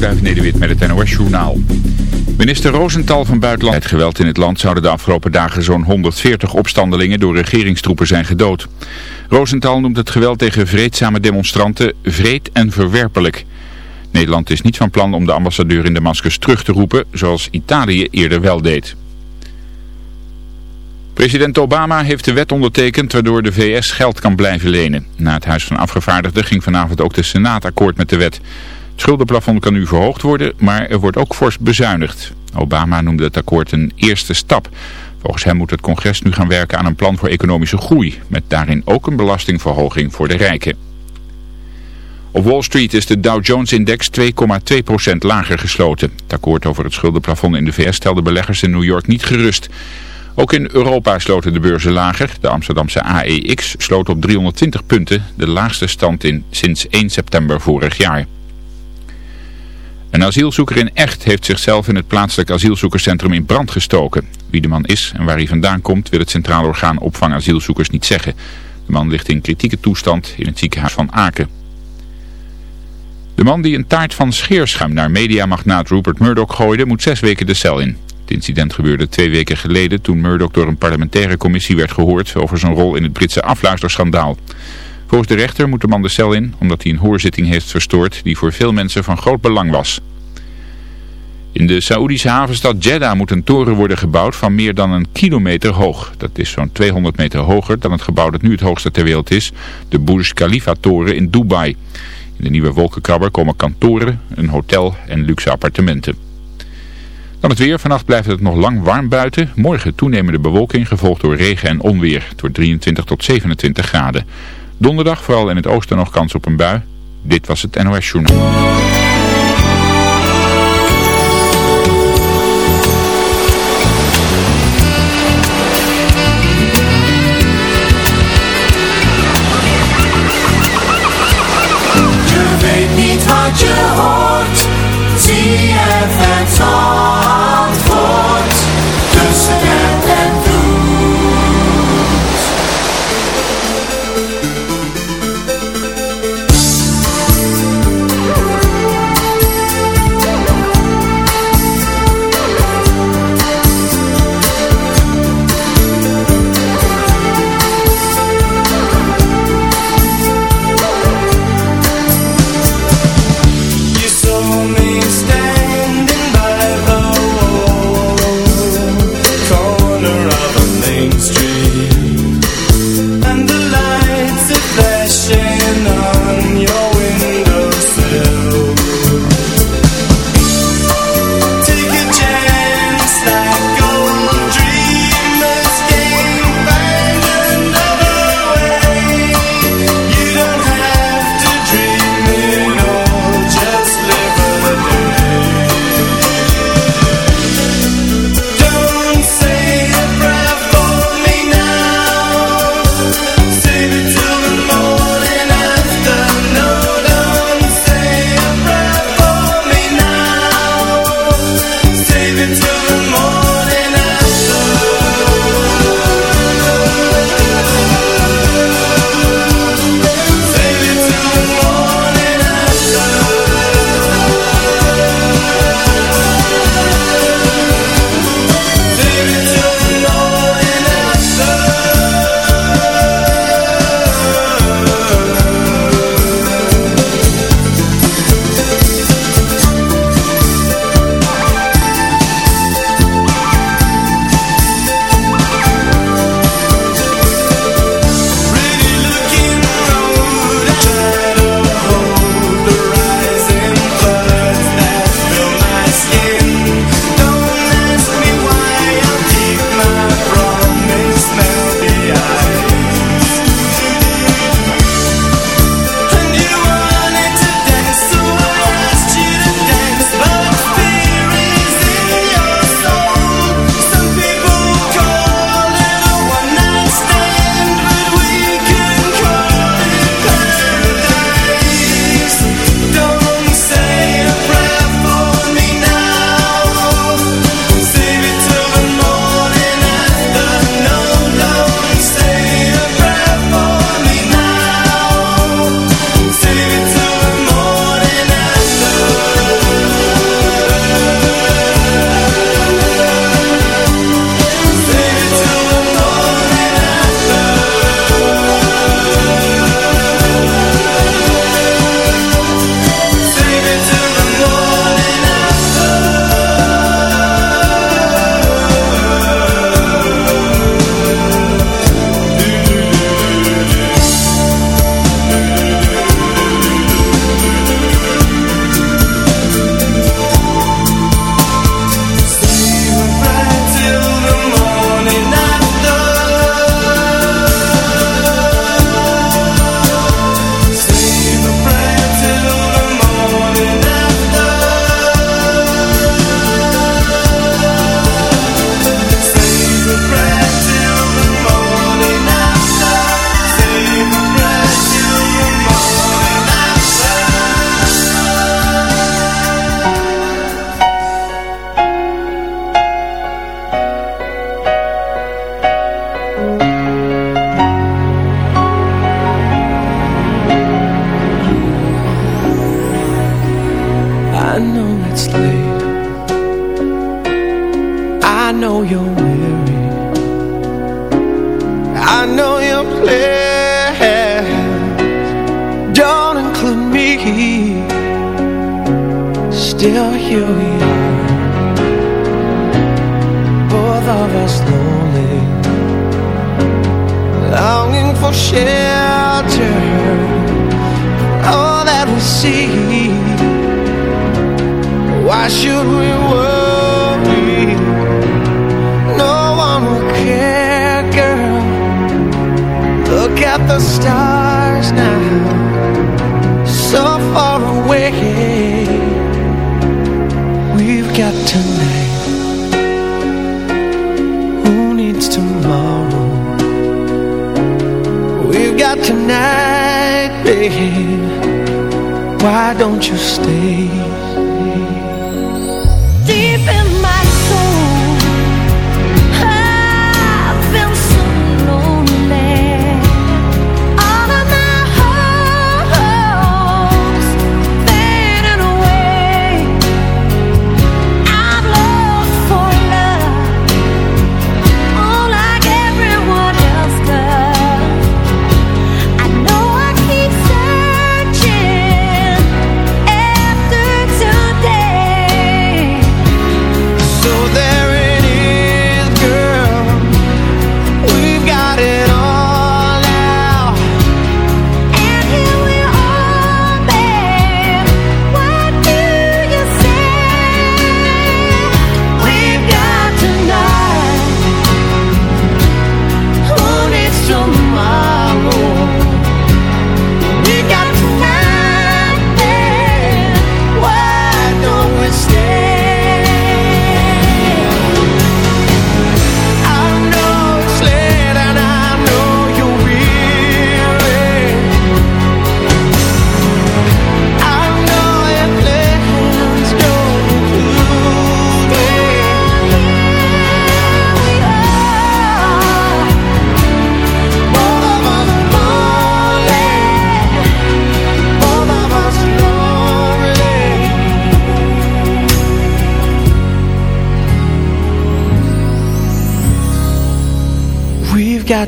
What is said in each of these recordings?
Onderduif Nederwit met het NOS Journaal. Minister Rosenthal van Buitenland... Het geweld in het land zouden de afgelopen dagen zo'n 140 opstandelingen door regeringstroepen zijn gedood. Rosenthal noemt het geweld tegen vreedzame demonstranten vreed en verwerpelijk. Nederland is niet van plan om de ambassadeur in Damascus terug te roepen, zoals Italië eerder wel deed. President Obama heeft de wet ondertekend waardoor de VS geld kan blijven lenen. Na het Huis van Afgevaardigden ging vanavond ook de Senaat akkoord met de wet. Het schuldenplafond kan nu verhoogd worden, maar er wordt ook fors bezuinigd. Obama noemde het akkoord een eerste stap. Volgens hem moet het congres nu gaan werken aan een plan voor economische groei, met daarin ook een belastingverhoging voor de rijken. Op Wall Street is de Dow Jones-index 2,2% lager gesloten. Het akkoord over het schuldenplafond in de VS stelde beleggers in New York niet gerust. Ook in Europa sloten de beurzen lager. De Amsterdamse AEX sloot op 320 punten, de laagste stand in sinds 1 september vorig jaar. Een asielzoeker in Echt heeft zichzelf in het plaatselijk asielzoekerscentrum in brand gestoken. Wie de man is en waar hij vandaan komt wil het Centraal Orgaan Opvang Asielzoekers niet zeggen. De man ligt in kritieke toestand in het ziekenhuis van Aken. De man die een taart van scheerschuim naar mediamagnaat Rupert Murdoch gooide moet zes weken de cel in. Het incident gebeurde twee weken geleden toen Murdoch door een parlementaire commissie werd gehoord over zijn rol in het Britse afluisterschandaal. Volgens de rechter moet de man de cel in omdat hij een hoorzitting heeft verstoord die voor veel mensen van groot belang was. In de Saoedische havenstad Jeddah moet een toren worden gebouwd van meer dan een kilometer hoog. Dat is zo'n 200 meter hoger dan het gebouw dat nu het hoogste ter wereld is, de Burj Khalifa toren in Dubai. In de nieuwe wolkenkrabber komen kantoren, een hotel en luxe appartementen. Dan het weer. Vannacht blijft het nog lang warm buiten. Morgen toenemende bewolking gevolgd door regen en onweer. Wordt 23 tot 27 graden. Donderdag vooral in het oosten nog kans op een bui. Dit was het NOS Journal.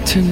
We've got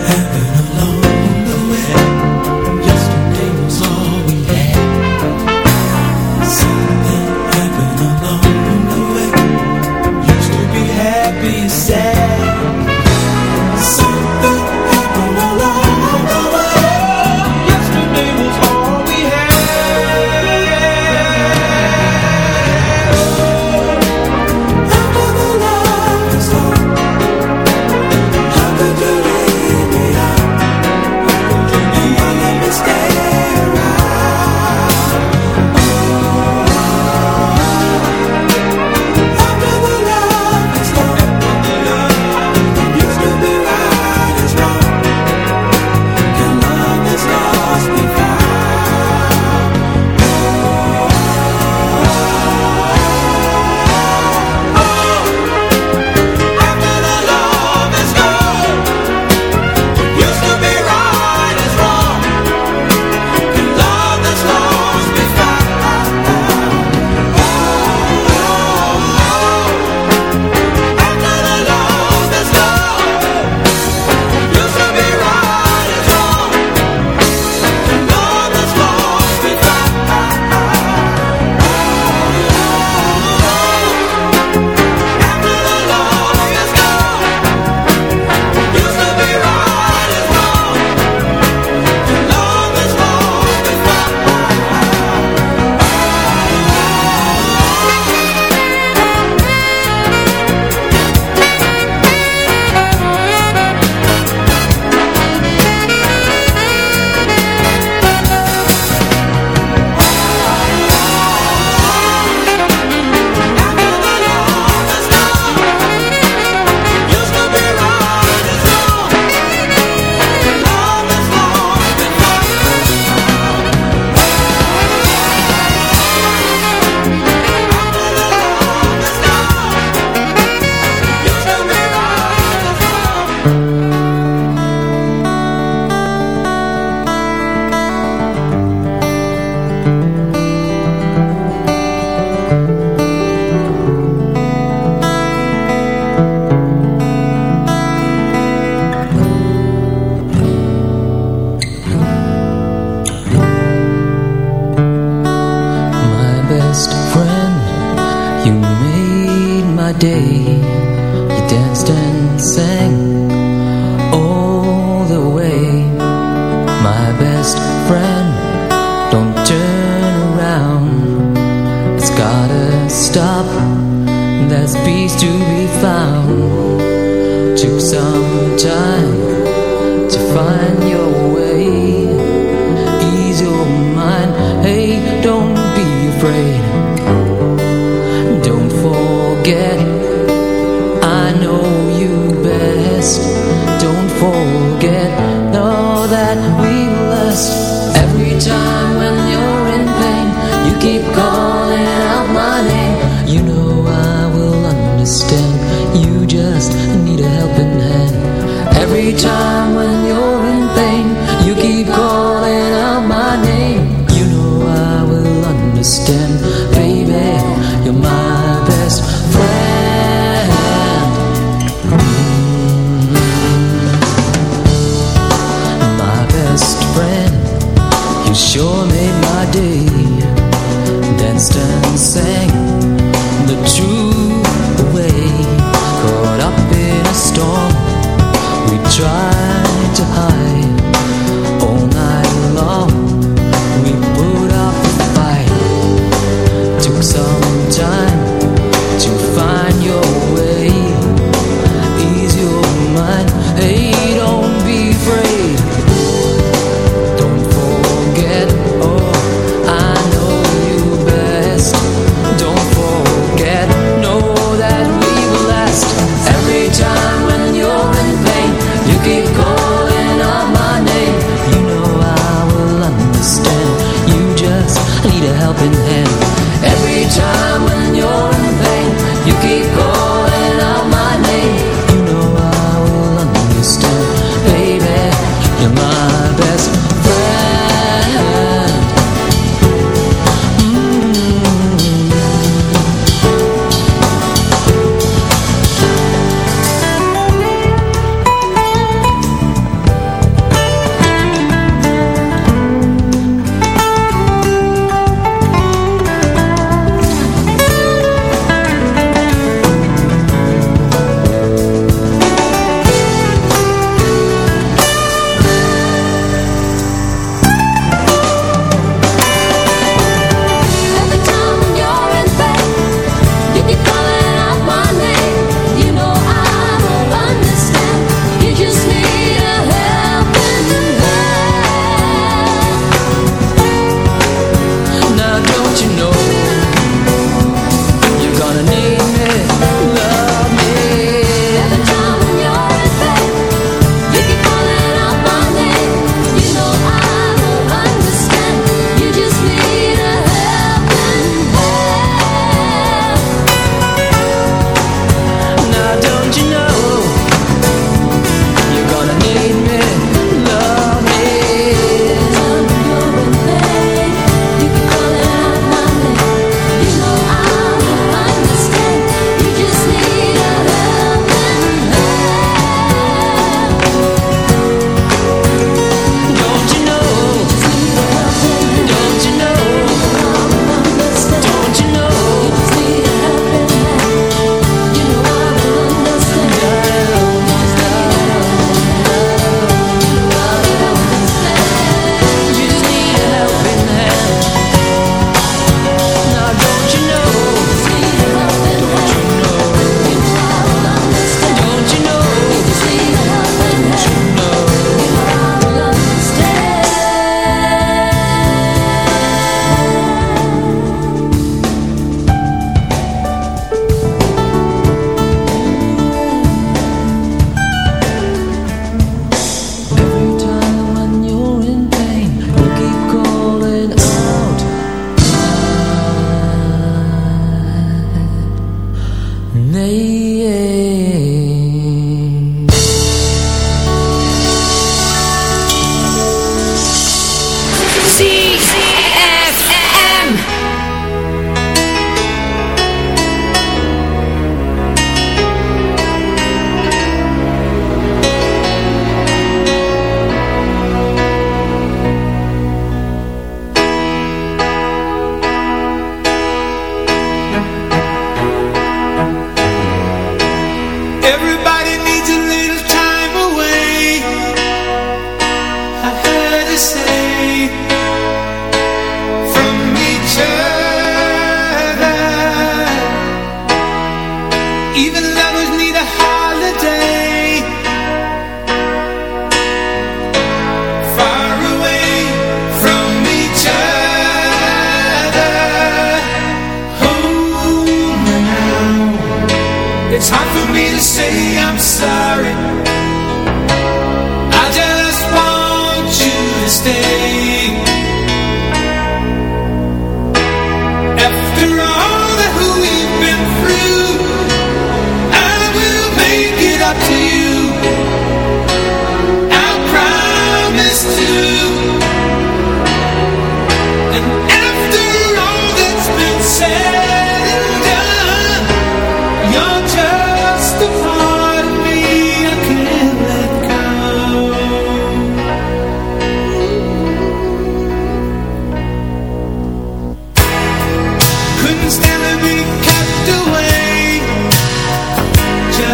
time when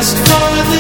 just for the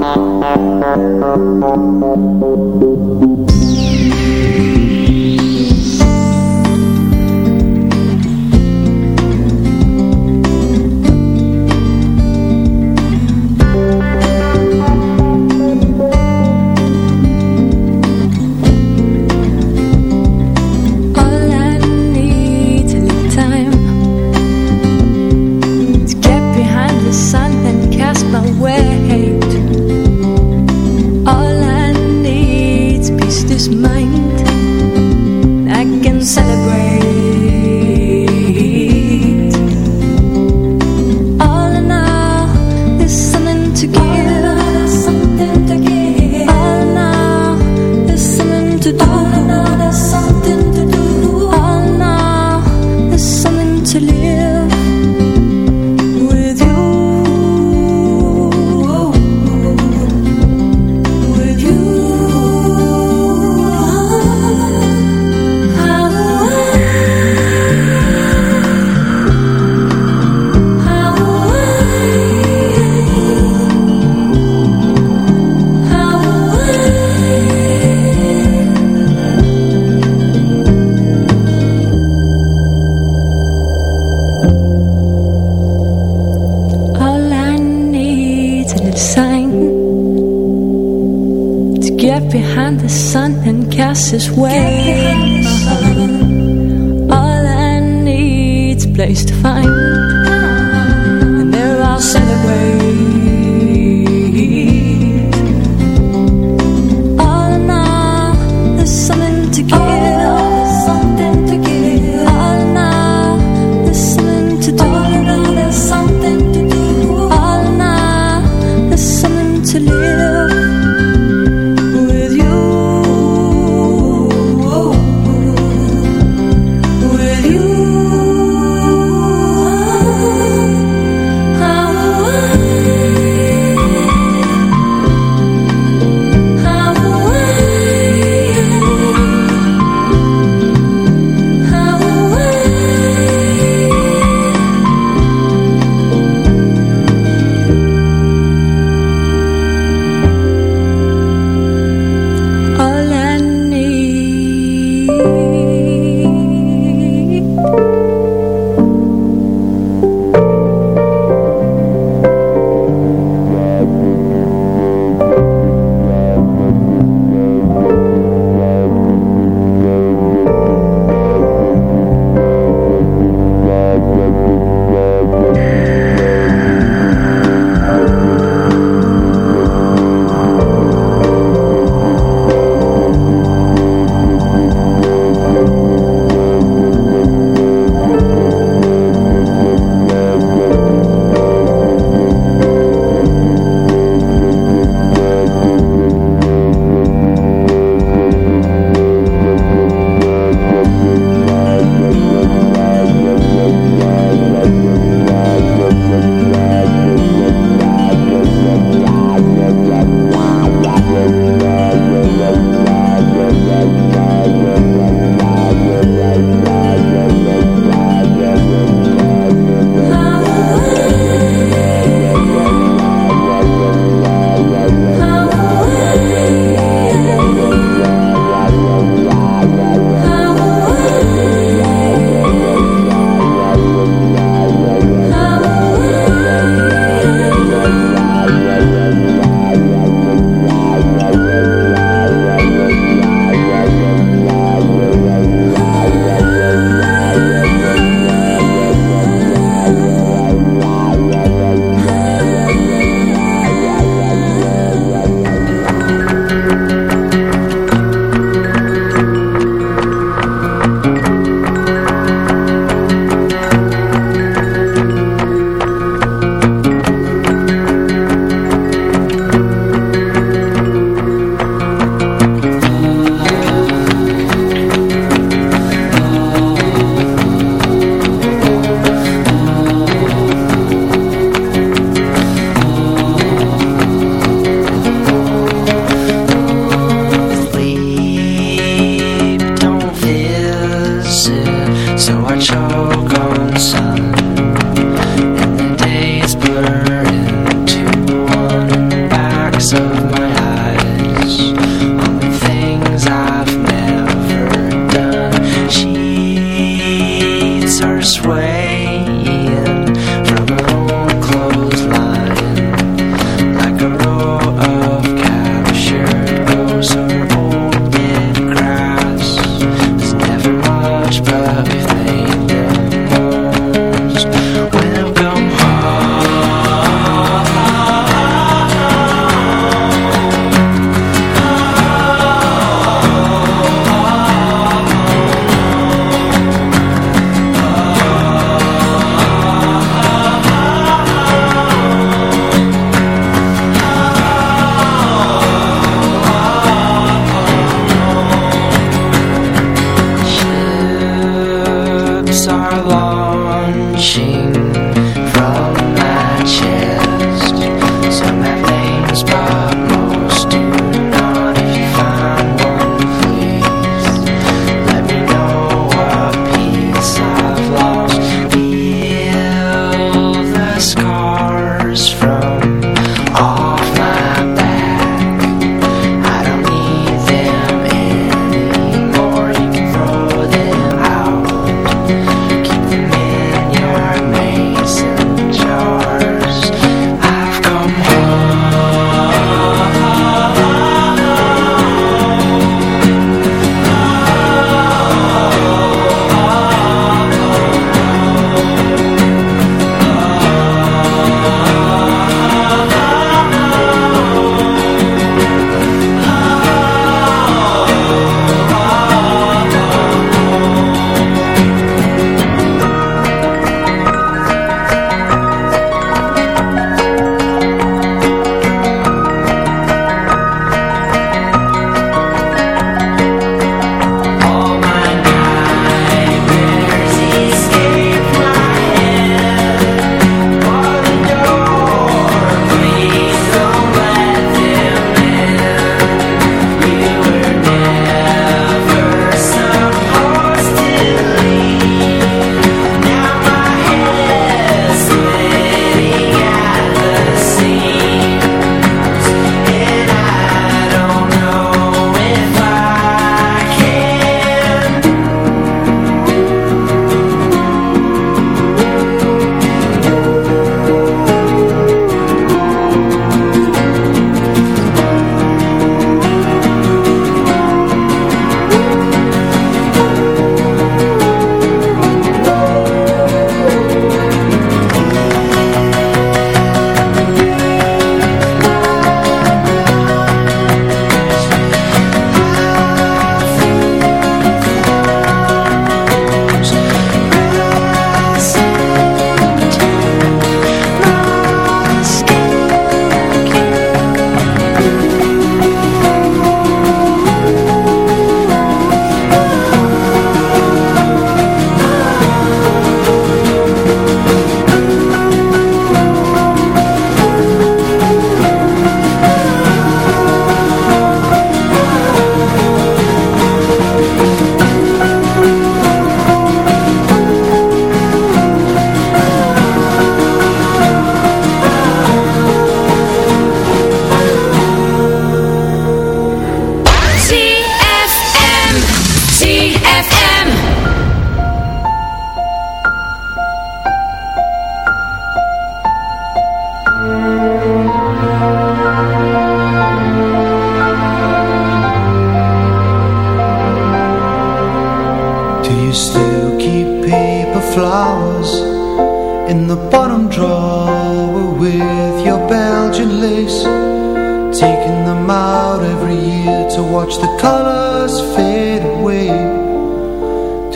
Thank and cast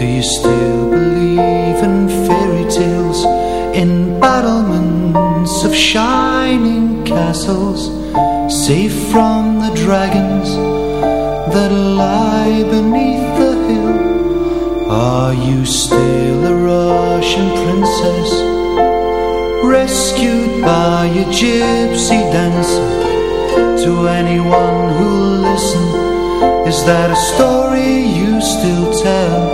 Do you still believe in fairy tales, in battlements of shining castles, safe from the dragons that lie beneath the hill? Are you still a Russian princess Rescued by a gypsy dancer To anyone who'll listen Is that a story you still tell?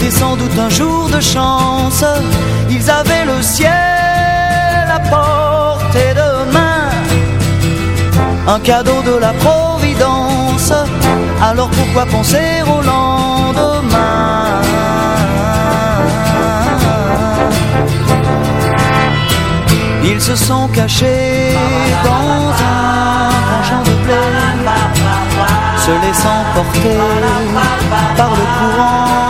C'était sans doute un jour de chance. Ils avaient le ciel à portée de main, un cadeau de la Providence. Alors pourquoi penser au lendemain? Ils se sont cachés dans un champ de blé se laissant porter par le courant,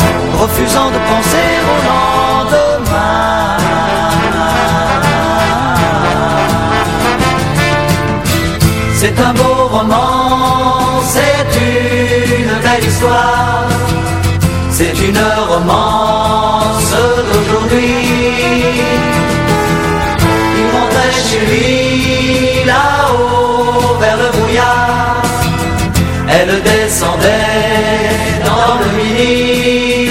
refusant de penser au lendemain. C'est un beau roman, c'est une belle histoire. C'est une romance d'aujourd'hui. Il rentrait chez lui là-haut vers le brouillard. Elle descendait dans. Le midi,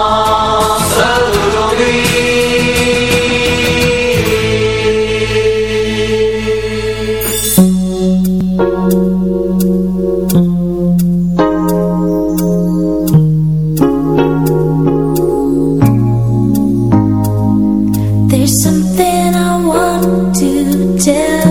something I want to tell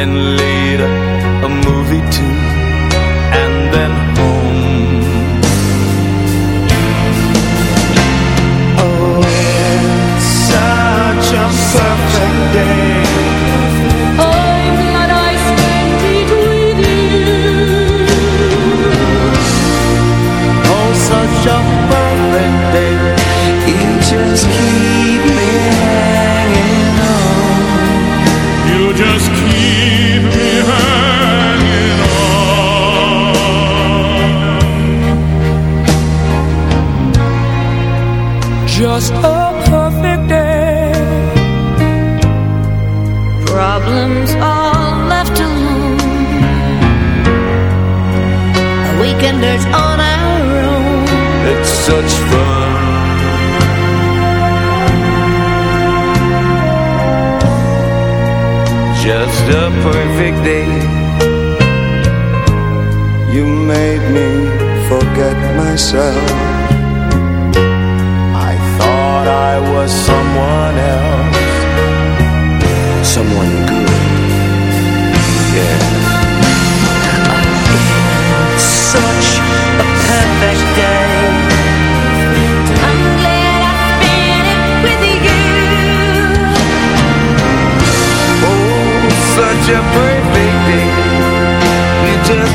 then later a movie too. just a perfect day. Problems all left alone. A weekender's on our own. It's such fun. Just a perfect day. You made me forget myself. was someone else. Someone good. Yeah. It's such a perfect day. I'm glad I spent it with you. Oh, such a perfect day. You just